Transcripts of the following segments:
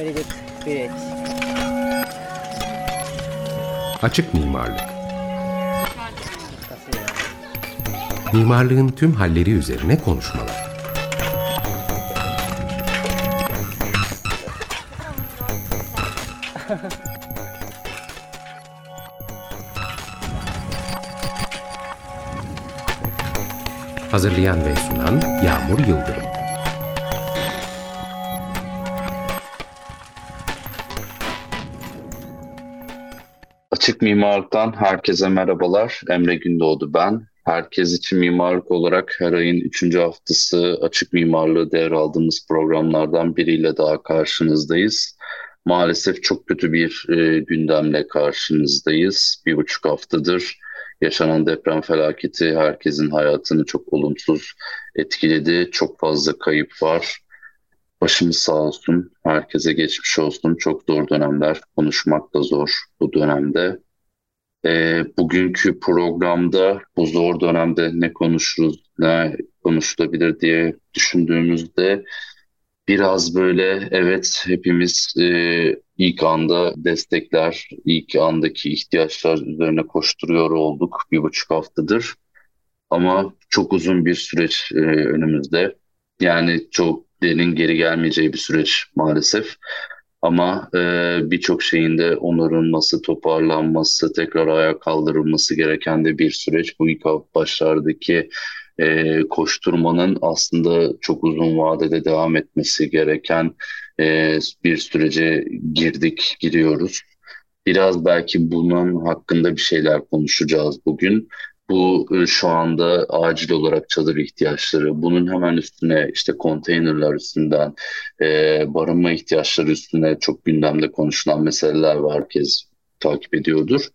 Very good. Great. Açık mimarlık. Mimarlığın tüm halleri üzerine konuşmalar. Hazırlayan ve sunan Yağmur Yıldırım. Açık Mimarlık'tan herkese merhabalar. Emre Gündoğdu ben. Herkes için mimarlık olarak her ayın 3. haftası açık mimarlığı devraldığımız programlardan biriyle daha karşınızdayız. Maalesef çok kötü bir e, gündemle karşınızdayız. Bir buçuk haftadır yaşanan deprem felaketi herkesin hayatını çok olumsuz etkiledi. Çok fazla kayıp var. Başımız sağ olsun, herkese geçmiş olsun. Çok zor dönemler, konuşmak da zor bu dönemde. E, bugünkü programda bu zor dönemde ne konuşuruz, ne konuşulabilir diye düşündüğümüzde biraz böyle evet hepimiz e, ilk anda destekler, ilk andaki ihtiyaçlar üzerine koşturuyor olduk bir buçuk haftadır. Ama çok uzun bir süreç e, önümüzde. Yani çok derin geri gelmeyeceği bir süreç maalesef. Ama e, birçok şeyin de onarılması, toparlanması, tekrar ayağa kaldırılması gereken de bir süreç. Bu ilk başlardaki e, koşturmanın aslında çok uzun vadede devam etmesi gereken e, bir sürece girdik, giriyoruz. Biraz belki bunun hakkında bir şeyler konuşacağız bugün. Bu e, şu anda acil olarak çadır ihtiyaçları, bunun hemen üstüne işte konteynerler üstünden, e, barınma ihtiyaçları üstüne çok gündemde konuşulan meseleler var herkes takip ediyordur.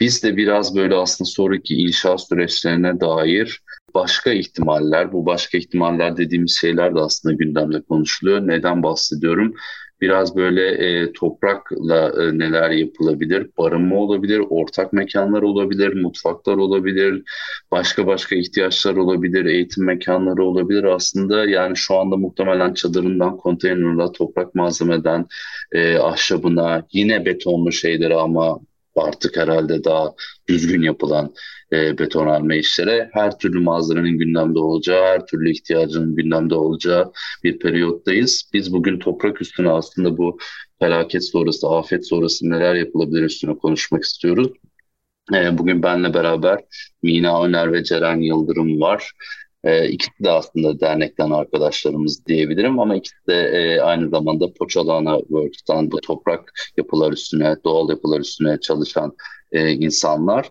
Biz de biraz böyle aslında sonraki inşaat süreçlerine dair başka ihtimaller, bu başka ihtimaller dediğimiz şeyler de aslında gündemde konuşuluyor. Neden bahsediyorum? Biraz böyle e, toprakla e, neler yapılabilir? Barınma olabilir, ortak mekanlar olabilir, mutfaklar olabilir, başka başka ihtiyaçlar olabilir, eğitim mekanları olabilir. Aslında yani şu anda muhtemelen çadırından, konteynerla, toprak malzemeden, e, ahşabına, yine betonlu şeyleri ama artık herhalde daha düzgün yapılan e, betonarme işlere her türlü malzemenin gündemde olacağı, her türlü ihtiyacın gündemde olacağı bir periyottayız. Biz bugün toprak üstüne aslında bu felaket sonrası, afet sonrası neler yapılabilir üstüne konuşmak istiyoruz. E, bugün benle beraber Mina Öner ve Ceren Yıldırım var. E, ikisi de aslında dernekten arkadaşlarımız diyebilirim ama ikisi de e, aynı zamanda Poçalana Works'tan toprak yapılar üstüne, doğal yapılar üstüne çalışan e, insanlar.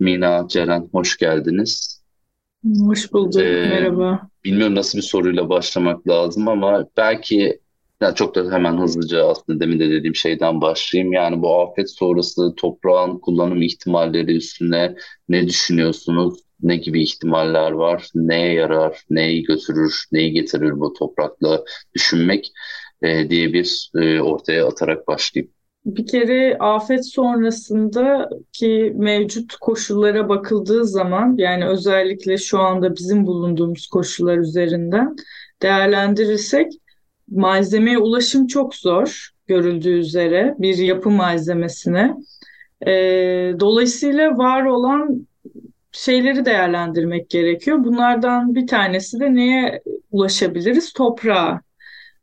Mina, Ceren hoş geldiniz. Hoş bulduk, ee, merhaba. Bilmiyorum nasıl bir soruyla başlamak lazım ama belki yani çok da hemen hızlıca aslında demin de dediğim şeyden başlayayım. Yani bu afet sonrası toprağın kullanım ihtimalleri üstüne ne düşünüyorsunuz? Ne gibi ihtimaller var? Neye yarar? Neyi götürür? Neyi getirir bu toprakla düşünmek e, diye bir e, ortaya atarak başlayayım. Bir kere afet sonrasındaki mevcut koşullara bakıldığı zaman yani özellikle şu anda bizim bulunduğumuz koşullar üzerinden değerlendirirsek malzemeye ulaşım çok zor görüldüğü üzere bir yapı malzemesine. E, dolayısıyla var olan şeyleri değerlendirmek gerekiyor. Bunlardan bir tanesi de neye ulaşabiliriz? Toprağa.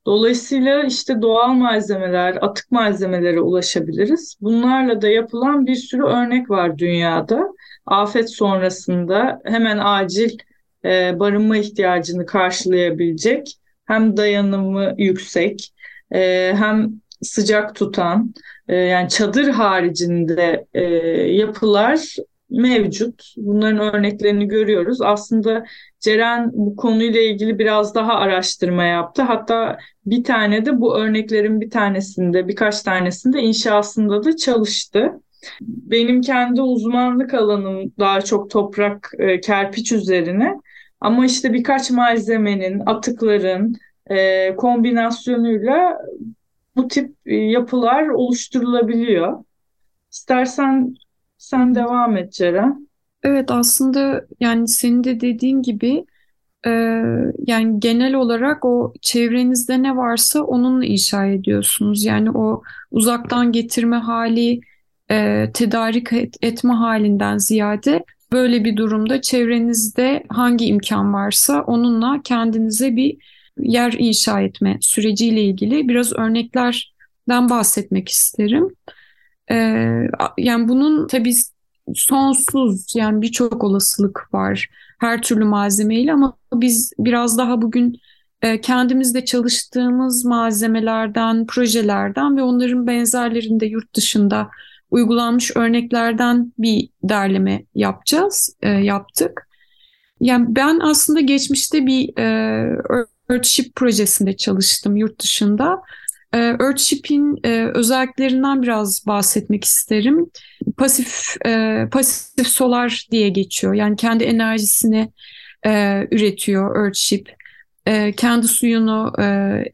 Dolayısıyla işte doğal malzemeler, atık malzemelere ulaşabiliriz. Bunlarla da yapılan bir sürü örnek var dünyada. Afet sonrasında hemen acil e, barınma ihtiyacını karşılayabilecek, hem dayanımı yüksek, e, hem sıcak tutan, e, yani çadır haricinde e, yapılar mevcut. Bunların örneklerini görüyoruz. Aslında Ceren bu konuyla ilgili biraz daha araştırma yaptı. Hatta bir tane de bu örneklerin bir tanesinde, birkaç tanesinde inşasında da çalıştı. Benim kendi uzmanlık alanım daha çok toprak, e, kerpiç üzerine. Ama işte birkaç malzemenin, atıkların e, kombinasyonuyla bu tip e, yapılar oluşturulabiliyor. İstersen sen devam et Ceren. Evet aslında yani senin de dediğin gibi e, yani genel olarak o çevrenizde ne varsa onunla inşa ediyorsunuz. Yani o uzaktan getirme hali, e, tedarik et, etme halinden ziyade böyle bir durumda çevrenizde hangi imkan varsa onunla kendinize bir yer inşa etme süreciyle ilgili biraz örneklerden bahsetmek isterim. Ee, yani bunun tabii sonsuz yani birçok olasılık var her türlü malzemeyle ama biz biraz daha bugün e, kendimizde çalıştığımız malzemelerden, projelerden ve onların benzerlerinde yurt dışında uygulanmış örneklerden bir derleme yapacağız, e, yaptık. Yani ben aslında geçmişte bir e, Earthship projesinde çalıştım yurt dışında. E, Earthship'in e, özelliklerinden biraz bahsetmek isterim. Pasif e, pasif solar diye geçiyor. Yani kendi enerjisini e, üretiyor Earthship. E, kendi suyunu e,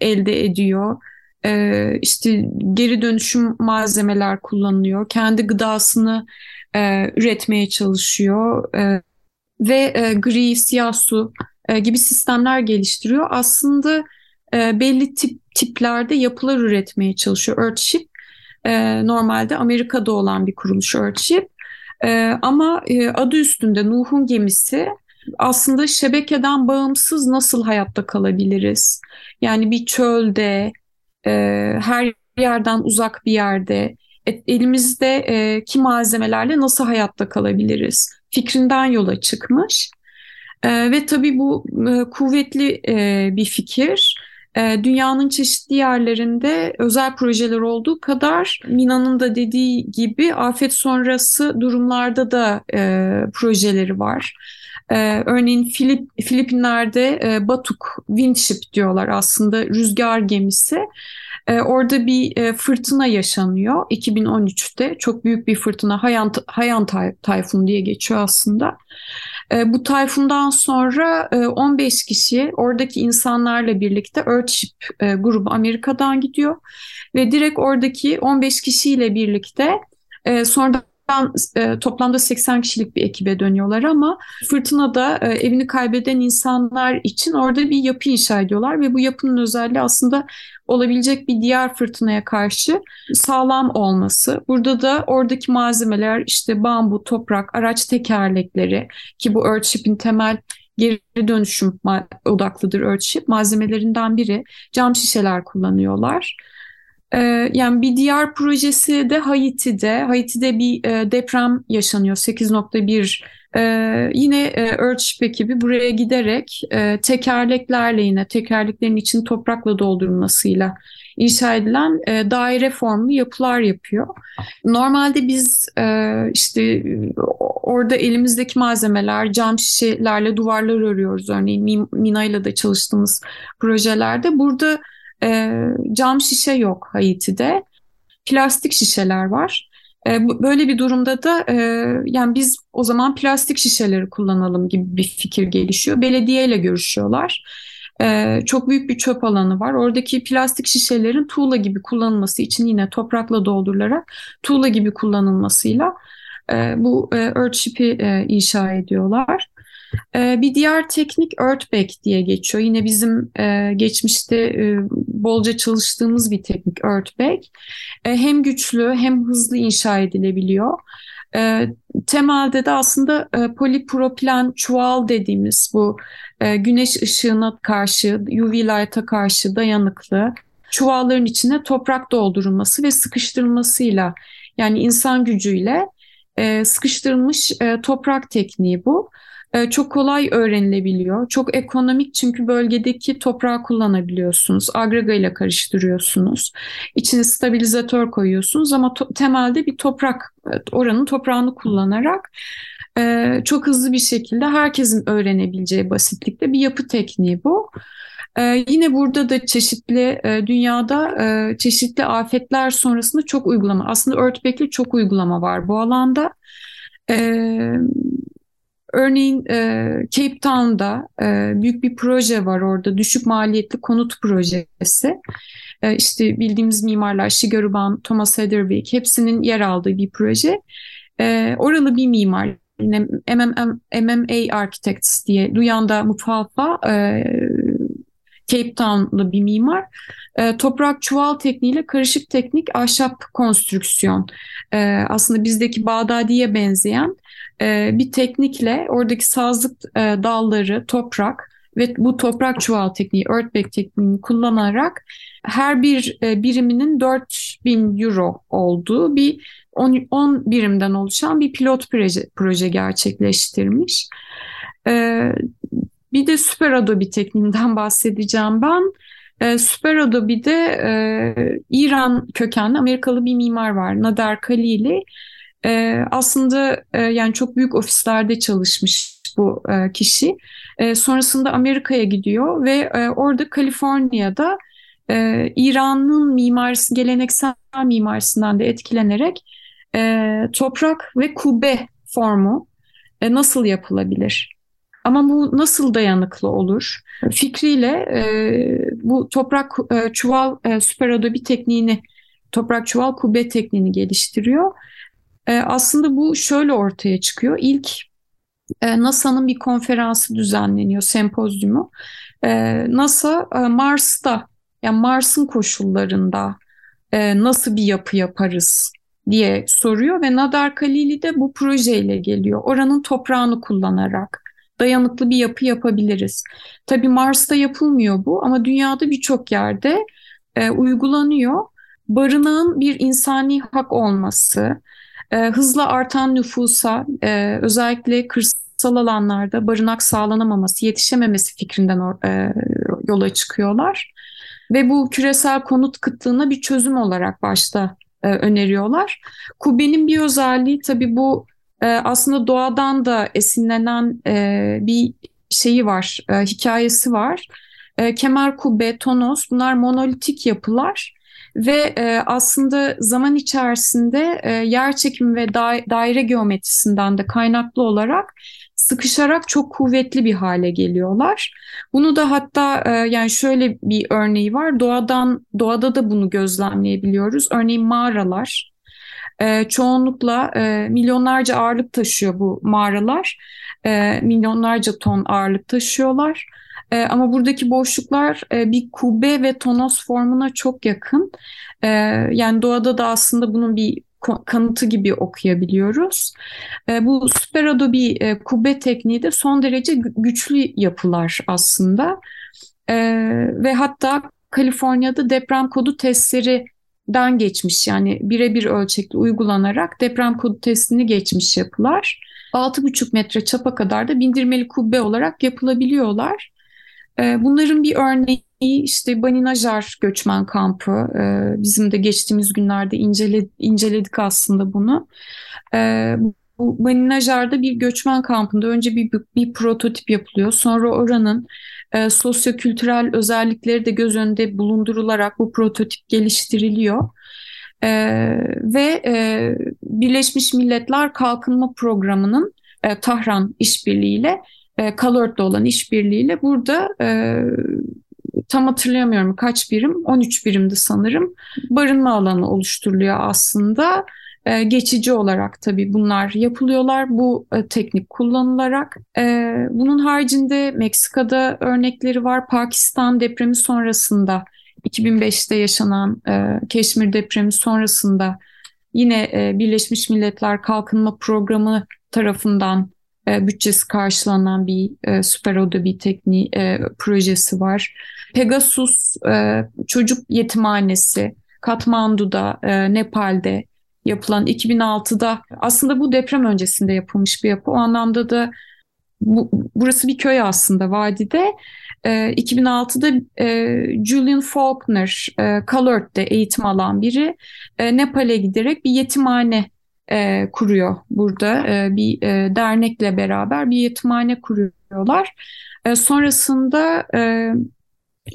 elde ediyor. E, işte geri dönüşüm malzemeler kullanılıyor. Kendi gıdasını e, üretmeye çalışıyor. E, ve e, gri, siyah su e, gibi sistemler geliştiriyor. Aslında e, belli tip tiplerde yapılar üretmeye çalışıyor Earthship. E, normalde Amerika'da olan bir kuruluş Earthship. E, ama e, adı üstünde Nuh'un gemisi aslında şebekeden bağımsız nasıl hayatta kalabiliriz? Yani bir çölde, her yerden uzak bir yerde, elimizde ki malzemelerle nasıl hayatta kalabiliriz? Fikrinden yola çıkmış. Ve tabii bu kuvvetli bir fikir. E, dünyanın çeşitli yerlerinde özel projeler olduğu kadar Mina'nın da dediği gibi afet sonrası durumlarda da e, projeleri var. Ee, örneğin Filip, Filipinler'de e, Batuk Windship diyorlar aslında rüzgar gemisi. Ee, orada bir e, fırtına yaşanıyor 2013'te. Çok büyük bir fırtına Hayan, Hayan tay, Tayfun diye geçiyor aslında. E, bu tayfundan sonra e, 15 kişi oradaki insanlarla birlikte Earthship e, grubu Amerika'dan gidiyor. Ve direkt oradaki 15 kişiyle birlikte e, sonra e, toplamda 80 kişilik bir ekibe dönüyorlar ama fırtınada e, evini kaybeden insanlar için orada bir yapı inşa ediyorlar ve bu yapının özelliği aslında olabilecek bir diğer fırtınaya karşı sağlam olması. Burada da oradaki malzemeler işte bambu, toprak, araç tekerlekleri ki bu Earthship'in temel geri dönüşüm odaklıdır Earthship malzemelerinden biri cam şişeler kullanıyorlar. Ee, yani bir diğer projesi de Haiti'de. Haiti'de bir e, deprem yaşanıyor 8.1. Ee, yine e, Earthship ekibi buraya giderek e, tekerleklerle yine tekerleklerin için toprakla doldurulmasıyla inşa edilen e, daire formlu yapılar yapıyor. Normalde biz e, işte orada elimizdeki malzemeler cam şişelerle duvarlar örüyoruz. Örneğin Mina ile de çalıştığımız projelerde. Burada e, cam şişe yok Haiti'de. Plastik şişeler var. E, böyle bir durumda da e, yani biz o zaman plastik şişeleri kullanalım gibi bir fikir gelişiyor. Belediyeyle görüşüyorlar. E, çok büyük bir çöp alanı var. Oradaki plastik şişelerin tuğla gibi kullanılması için yine toprakla doldurularak tuğla gibi kullanılmasıyla e, bu e, Earthship'i e, inşa ediyorlar. Ee, bir diğer teknik Earthback diye geçiyor. Yine bizim e, geçmişte e, bolca çalıştığımız bir teknik Earthback. E, hem güçlü hem hızlı inşa edilebiliyor. temelde de aslında polipropilen çuval dediğimiz bu güneş ışığına karşı, UV light'a karşı dayanıklı çuvalların içine toprak doldurulması ve sıkıştırılmasıyla yani insan gücüyle sıkıştırılmış toprak tekniği bu. Ee, çok kolay öğrenilebiliyor. Çok ekonomik çünkü bölgedeki toprağı kullanabiliyorsunuz. Agrega ile karıştırıyorsunuz. İçine stabilizatör koyuyorsunuz ama temelde bir toprak, oranın toprağını kullanarak e, çok hızlı bir şekilde herkesin öğrenebileceği basitlikte bir yapı tekniği bu. Ee, yine burada da çeşitli e, dünyada e, çeşitli afetler sonrasında çok uygulama aslında Earthback'li çok uygulama var bu alanda. Ee, Örneğin e, Cape Town'da e, büyük bir proje var orada. Düşük maliyetli konut projesi. E, işte bildiğimiz mimarlar Shigeru Ban, Thomas Heatherwick hepsinin yer aldığı bir proje. E, oralı bir mimar yine MMM, MMA Architects diye Luyanda Mutfalfa e, Cape Town'lu bir mimar. E, toprak çuval tekniğiyle karışık teknik ahşap konstrüksiyon. E, aslında bizdeki Bağdadi'ye benzeyen e, bir teknikle oradaki sazlık e, dalları, toprak ve bu toprak çuval tekniği, earthbag tekniğini kullanarak her bir e, biriminin 4000 euro olduğu bir 10, 10 birimden oluşan bir pilot proje, proje gerçekleştirmiş. E, bir de Super Adobe tekniğinden bahsedeceğim ben. E, Super Adobe'de İran kökenli Amerikalı bir mimar var Nader Khalili. E, aslında e, yani çok büyük ofislerde çalışmış bu e, kişi. E, sonrasında Amerika'ya gidiyor ve e, orada Kaliforniya'da e, İran'ın mimarisi, geleneksel mimarisinden de etkilenerek e, toprak ve kubbe formu e, nasıl yapılabilir? Ama bu nasıl dayanıklı olur? Fikriyle e, bu toprak e, çuval e, süper adobe tekniğini, toprak çuval kubbe tekniğini geliştiriyor. E, aslında bu şöyle ortaya çıkıyor. İlk e, NASA'nın bir konferansı düzenleniyor, sempozyumu. E, NASA e, Mars'ta, yani Mars'ın koşullarında e, nasıl bir yapı yaparız diye soruyor ve Nadar Kalili de bu projeyle geliyor. Oranın toprağını kullanarak dayanıklı bir yapı yapabiliriz. Tabii Mars'ta yapılmıyor bu ama dünyada birçok yerde e, uygulanıyor. Barınağın bir insani hak olması, e, hızla artan nüfusa e, özellikle kırsal alanlarda barınak sağlanamaması, yetişememesi fikrinden e, yola çıkıyorlar. Ve bu küresel konut kıtlığına bir çözüm olarak başta e, öneriyorlar. Kubbe'nin bir özelliği tabii bu e, aslında doğadan da esinlenen e, bir şeyi var, e, hikayesi var. E, kemer kubbe, tonos bunlar monolitik yapılar ve e, aslında zaman içerisinde e, yer çekimi ve da daire geometrisinden de kaynaklı olarak sıkışarak çok kuvvetli bir hale geliyorlar. Bunu da hatta e, yani şöyle bir örneği var. Doğadan doğada da bunu gözlemleyebiliyoruz. Örneğin mağaralar e, çoğunlukla e, milyonlarca ağırlık taşıyor bu mağaralar. E, milyonlarca ton ağırlık taşıyorlar. E, ama buradaki boşluklar e, bir kubbe ve tonos formuna çok yakın. E, yani doğada da aslında bunun bir kanıtı gibi okuyabiliyoruz. E, bu Super Adobe e, kubbe tekniği de son derece güçlü yapılar aslında. E, ve hatta Kaliforniya'da deprem kodu testleri den geçmiş yani birebir ölçekli uygulanarak deprem kodu testini geçmiş yapılar. 6,5 metre çapa kadar da bindirmeli kubbe olarak yapılabiliyorlar. Ee, bunların bir örneği işte Baninajar göçmen kampı. Ee, bizim de geçtiğimiz günlerde inceledik aslında bunu. Ee, bu Baninajar'da bir göçmen kampında önce bir, bir prototip yapılıyor. Sonra oranın e, sosyo-kültürel özellikleri de göz önünde bulundurularak bu prototip geliştiriliyor. Ve e, Birleşmiş Milletler Kalkınma Programı'nın e, Tahran işbirliğiyle, e, Calort'ta olan işbirliğiyle burada e, tam hatırlayamıyorum kaç birim, 13 birimdi sanırım. Barınma alanı oluşturuluyor aslında. E, geçici olarak tabii bunlar yapılıyorlar bu e, teknik kullanılarak. E, bunun haricinde Meksika'da örnekleri var. Pakistan depremi sonrasında 2005'te yaşanan e, Keşmir depremi sonrasında yine e, Birleşmiş Milletler Kalkınma Programı tarafından e, bütçesi karşılanan bir e, süper oda tekniği e, projesi var. Pegasus e, çocuk yetimhanesi Katmandu'da, e, Nepal'de yapılan 2006'da aslında bu deprem öncesinde yapılmış bir yapı. O anlamda da bu, burası bir köy aslında vadide. E, 2006'da e, Julian Faulkner e, Calort'te eğitim alan biri e, Nepal'e giderek bir yetimhane e, kuruyor burada. E, bir e, dernekle beraber bir yetimhane kuruyorlar. E, sonrasında e,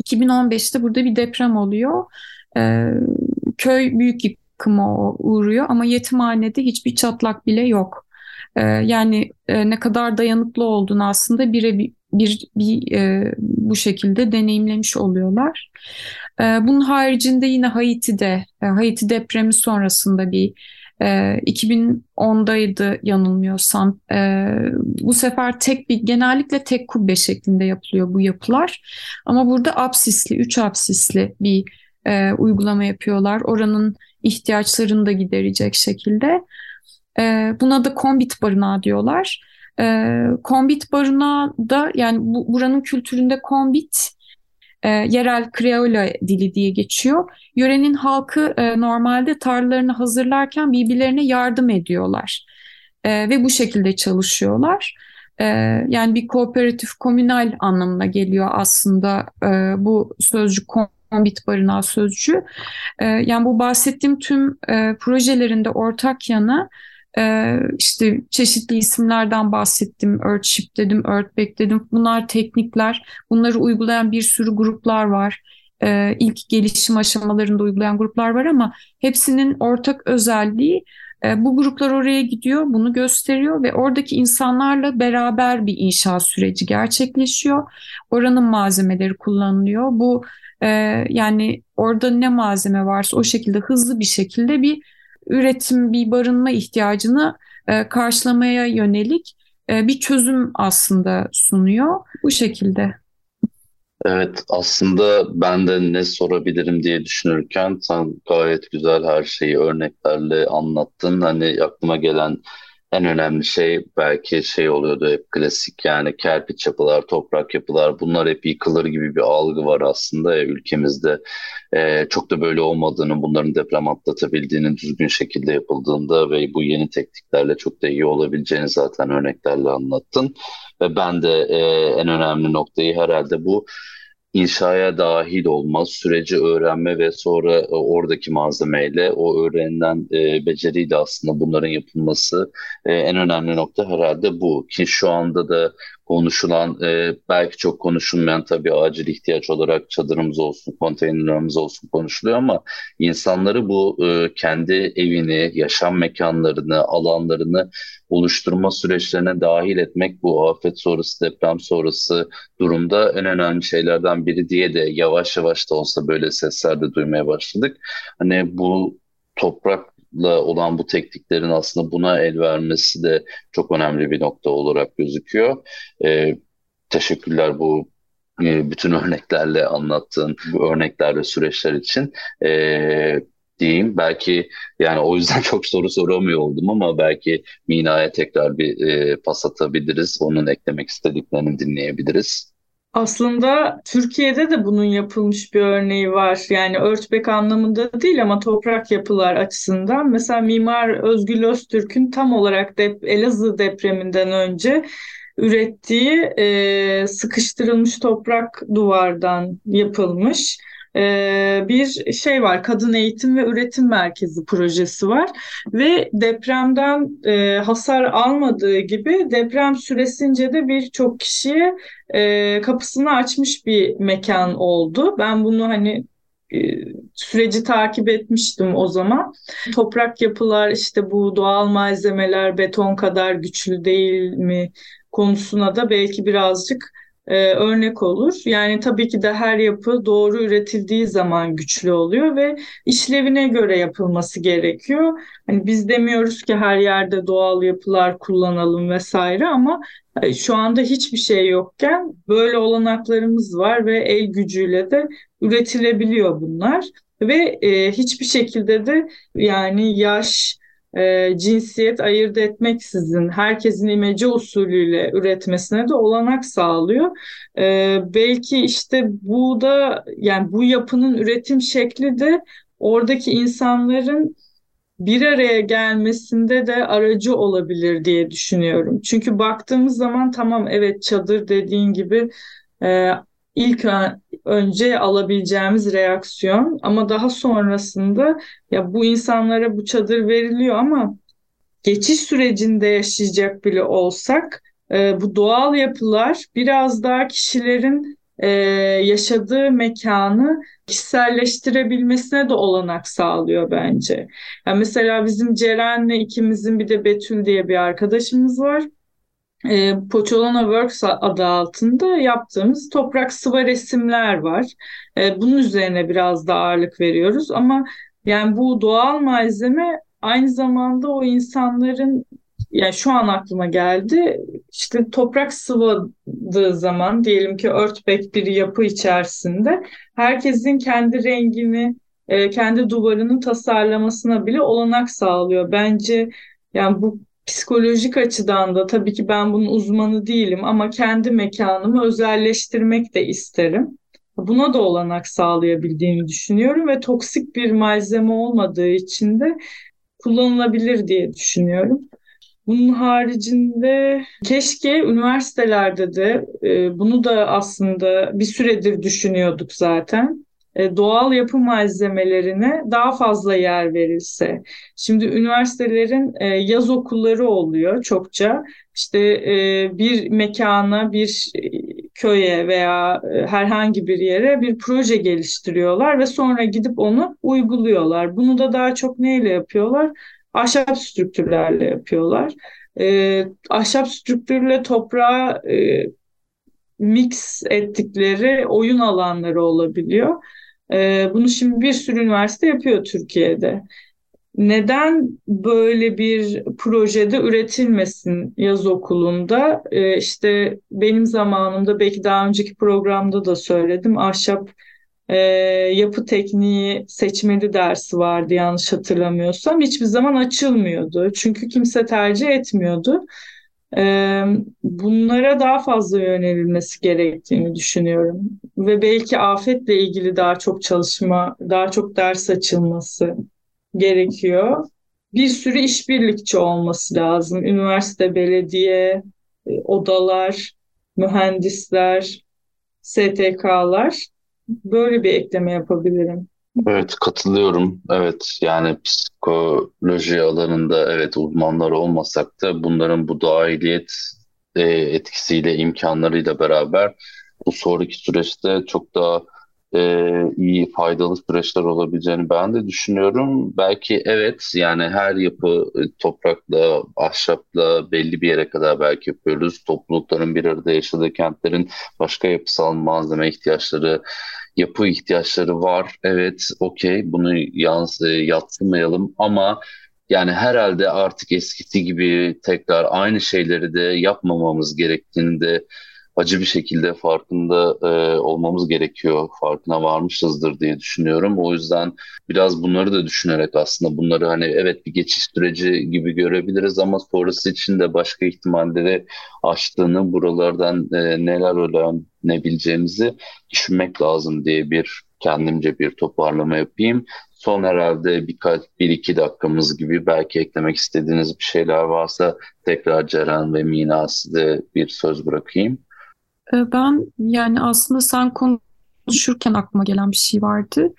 2015'te burada bir deprem oluyor. E, köy büyük yıkıma uğruyor ama yetimhanede hiçbir çatlak bile yok. E, yani e, ne kadar dayanıklı olduğunu aslında bire bir, bir, bir e, bu şekilde deneyimlemiş oluyorlar. E, bunun haricinde yine Haiti'de, e, Haiti depremi sonrasında bir E, 2010'daydı yanılmıyorsam. E, bu sefer tek bir genellikle tek kubbe şeklinde yapılıyor bu yapılar. Ama burada apsisli, üç apsisli bir e, uygulama yapıyorlar. Oranın ihtiyaçlarını da giderecek şekilde. E, buna da kombit barınağı diyorlar. Kombit barınağı da yani bu, buranın kültüründe kombit e, yerel Kreola dili diye geçiyor. Yörenin halkı e, normalde tarlalarını hazırlarken birbirlerine yardım ediyorlar e, ve bu şekilde çalışıyorlar. E, yani bir kooperatif, komünal anlamına geliyor aslında e, bu sözcük kombit barınağı sözcüğü. E, yani bu bahsettiğim tüm e, projelerinde ortak yanı ee, işte çeşitli isimlerden bahsettim. Earthship dedim, Earthback dedim. Bunlar teknikler. Bunları uygulayan bir sürü gruplar var. Ee, ilk gelişim aşamalarında uygulayan gruplar var ama hepsinin ortak özelliği e, bu gruplar oraya gidiyor, bunu gösteriyor ve oradaki insanlarla beraber bir inşaat süreci gerçekleşiyor. Oranın malzemeleri kullanılıyor. Bu e, yani orada ne malzeme varsa o şekilde hızlı bir şekilde bir üretim, bir barınma ihtiyacını e, karşılamaya yönelik e, bir çözüm aslında sunuyor. Bu şekilde. Evet aslında ben de ne sorabilirim diye düşünürken sen gayet güzel her şeyi örneklerle anlattın. Hani aklıma gelen en önemli şey belki şey oluyordu hep klasik yani kerpiç yapılar, toprak yapılar bunlar hep yıkılır gibi bir algı var aslında ya ülkemizde. Ee, çok da böyle olmadığını, bunların deprem atlatabildiğinin düzgün şekilde yapıldığında ve bu yeni tekniklerle çok da iyi olabileceğini zaten örneklerle anlattın. Ve ben de e, en önemli noktayı herhalde bu inşaya dahil olmaz, süreci öğrenme ve sonra e, oradaki malzemeyle o öğrenilen e, beceriyle aslında bunların yapılması e, en önemli nokta herhalde bu. Ki şu anda da konuşulan, e, belki çok konuşulmayan tabii acil ihtiyaç olarak çadırımız olsun, konteynerlerimiz olsun konuşuluyor ama insanları bu e, kendi evini, yaşam mekanlarını, alanlarını oluşturma süreçlerine dahil etmek bu afet sonrası, deprem sonrası durumda en önemli şeylerden biri diye de yavaş yavaş da olsa böyle sesler de duymaya başladık. Hani bu toprak olan bu tekniklerin aslında buna el vermesi de çok önemli bir nokta olarak gözüküyor. E, teşekkürler bu e, bütün örneklerle anlattığın bu örneklerle süreçler için. E, diyeyim. Belki yani o yüzden çok soru soramıyor oldum ama belki Mina'ya tekrar bir e, pas atabiliriz. Onun eklemek istediklerini dinleyebiliriz. Aslında Türkiye'de de bunun yapılmış bir örneği var. Yani örtbek anlamında değil ama toprak yapılar açısından. Mesela Mimar Özgül Öztürk'ün tam olarak dep Elazığ depreminden önce ürettiği e, sıkıştırılmış toprak duvardan yapılmış e, bir şey var. Kadın Eğitim ve Üretim Merkezi projesi var ve depremden e, hasar almadığı gibi deprem süresince de birçok kişiye e, kapısını açmış bir mekan oldu. Ben bunu hani süreci takip etmiştim o zaman. Toprak yapılar işte bu doğal malzemeler beton kadar güçlü değil mi konusuna da belki birazcık e, örnek olur. Yani tabii ki de her yapı doğru üretildiği zaman güçlü oluyor ve işlevine göre yapılması gerekiyor. Hani biz demiyoruz ki her yerde doğal yapılar kullanalım vesaire ama e, şu anda hiçbir şey yokken böyle olanaklarımız var ve el gücüyle de üretilebiliyor bunlar ve e, hiçbir şekilde de yani yaş e, cinsiyet ayırt etmeksizin herkesin imece usulüyle üretmesine de olanak sağlıyor. E, belki işte bu da yani bu yapının üretim şekli de oradaki insanların bir araya gelmesinde de aracı olabilir diye düşünüyorum. Çünkü baktığımız zaman tamam evet çadır dediğin gibi e, ilk önce alabileceğimiz reaksiyon ama daha sonrasında ya bu insanlara bu çadır veriliyor ama geçiş sürecinde yaşayacak bile olsak e, bu doğal yapılar biraz daha kişilerin e, yaşadığı mekanı kişiselleştirebilmesine de olanak sağlıyor bence. Yani mesela bizim Ceren'le ikimizin bir de Betül diye bir arkadaşımız var e, Poçolana Works adı altında yaptığımız toprak sıva resimler var. E, bunun üzerine biraz da ağırlık veriyoruz ama yani bu doğal malzeme aynı zamanda o insanların yani şu an aklıma geldi. İşte toprak sıvadığı zaman diyelim ki örtbek bir yapı içerisinde herkesin kendi rengini, e, kendi duvarını tasarlamasına bile olanak sağlıyor. Bence yani bu psikolojik açıdan da tabii ki ben bunun uzmanı değilim ama kendi mekanımı özelleştirmek de isterim. Buna da olanak sağlayabildiğini düşünüyorum ve toksik bir malzeme olmadığı için de kullanılabilir diye düşünüyorum. Bunun haricinde keşke üniversitelerde de e, bunu da aslında bir süredir düşünüyorduk zaten. E, doğal yapı malzemelerine daha fazla yer verilse. Şimdi üniversitelerin e, yaz okulları oluyor çokça. İşte e, bir mekana, bir köye veya herhangi bir yere bir proje geliştiriyorlar ve sonra gidip onu uyguluyorlar. Bunu da daha çok neyle yapıyorlar? Ahşap strüktürlerle yapıyorlar. Ahşap strüktürle toprağı mix ettikleri oyun alanları olabiliyor. Ee, bunu şimdi bir sürü üniversite yapıyor Türkiye'de. Neden böyle bir projede üretilmesin yaz okulunda? Ee, işte benim zamanımda belki daha önceki programda da söyledim. Ahşap e, yapı tekniği seçmeli dersi vardı yanlış hatırlamıyorsam. Hiçbir zaman açılmıyordu. Çünkü kimse tercih etmiyordu. Bunlara daha fazla yönelilmesi gerektiğini düşünüyorum. Ve belki afetle ilgili daha çok çalışma, daha çok ders açılması gerekiyor. Bir sürü işbirlikçi olması lazım. Üniversite, belediye, e, odalar, mühendisler, STK'lar. Böyle bir ekleme yapabilirim. Evet katılıyorum. Evet yani psikoloji alanında evet uzmanlar olmasak da bunların bu dahiliyet e, etkisiyle imkanlarıyla beraber bu sonraki süreçte çok daha e, iyi faydalı süreçler olabileceğini ben de düşünüyorum. Belki evet yani her yapı e, toprakla, ahşapla belli bir yere kadar belki yapıyoruz. Toplulukların bir arada yaşadığı kentlerin başka yapısal malzeme ihtiyaçları yapı ihtiyaçları var. Evet, okey bunu yalnız e, yatsımayalım ama yani herhalde artık eskisi gibi tekrar aynı şeyleri de yapmamamız gerektiğini de acı bir şekilde farkında e, olmamız gerekiyor. Farkına varmışızdır diye düşünüyorum. O yüzden biraz bunları da düşünerek aslında bunları hani evet bir geçiş süreci gibi görebiliriz ama sonrası için de başka ihtimalleri açtığını, buralardan e, neler öğrenebileceğimizi düşünmek lazım diye bir kendimce bir toparlama yapayım. Son herhalde birkaç bir iki dakikamız gibi belki eklemek istediğiniz bir şeyler varsa tekrar Ceren ve Mina size bir söz bırakayım. Ee, ben yani aslında sen konuşurken aklıma gelen bir şey vardı.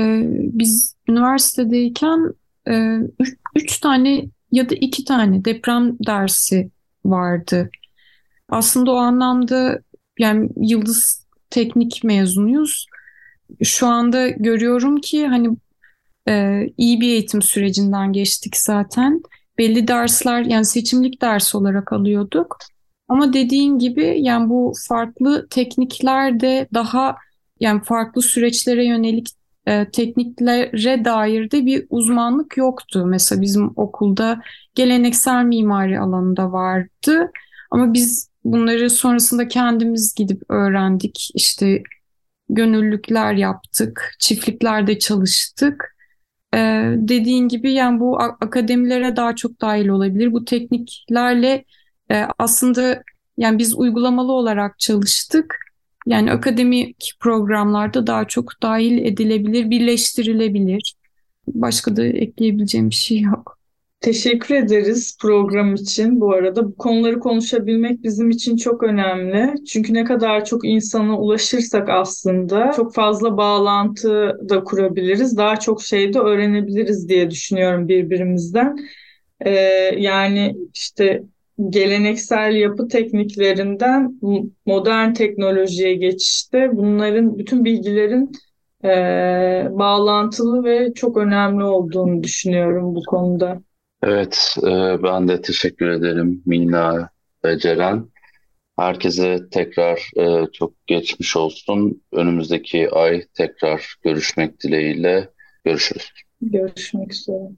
Ee, biz üniversitedeyken e, üç, üç tane ya da iki tane deprem dersi vardı. Aslında o anlamda yani Yıldız Teknik mezunuyuz. Şu anda görüyorum ki hani e, iyi bir eğitim sürecinden geçtik zaten. Belli dersler yani seçimlik ders olarak alıyorduk. Ama dediğin gibi yani bu farklı tekniklerde daha yani farklı süreçlere yönelik e, tekniklere dair de bir uzmanlık yoktu. Mesela bizim okulda geleneksel mimari alanında vardı. Ama biz bunları sonrasında kendimiz gidip öğrendik. İşte gönüllülükler yaptık, çiftliklerde çalıştık. Ee, dediğin gibi yani bu akademilere daha çok dahil olabilir. Bu tekniklerle e, aslında yani biz uygulamalı olarak çalıştık. Yani akademik programlarda daha çok dahil edilebilir, birleştirilebilir. Başka da ekleyebileceğim bir şey yok. Teşekkür ederiz program için bu arada. Bu konuları konuşabilmek bizim için çok önemli. Çünkü ne kadar çok insana ulaşırsak aslında çok fazla bağlantı da kurabiliriz. Daha çok şey de öğrenebiliriz diye düşünüyorum birbirimizden. Ee, yani işte geleneksel yapı tekniklerinden modern teknolojiye geçişte bunların bütün bilgilerin e, bağlantılı ve çok önemli olduğunu düşünüyorum bu konuda. Evet, e, ben de teşekkür ederim Mina ve Ceren. Herkese tekrar e, çok geçmiş olsun. Önümüzdeki ay tekrar görüşmek dileğiyle. Görüşürüz. Görüşmek üzere.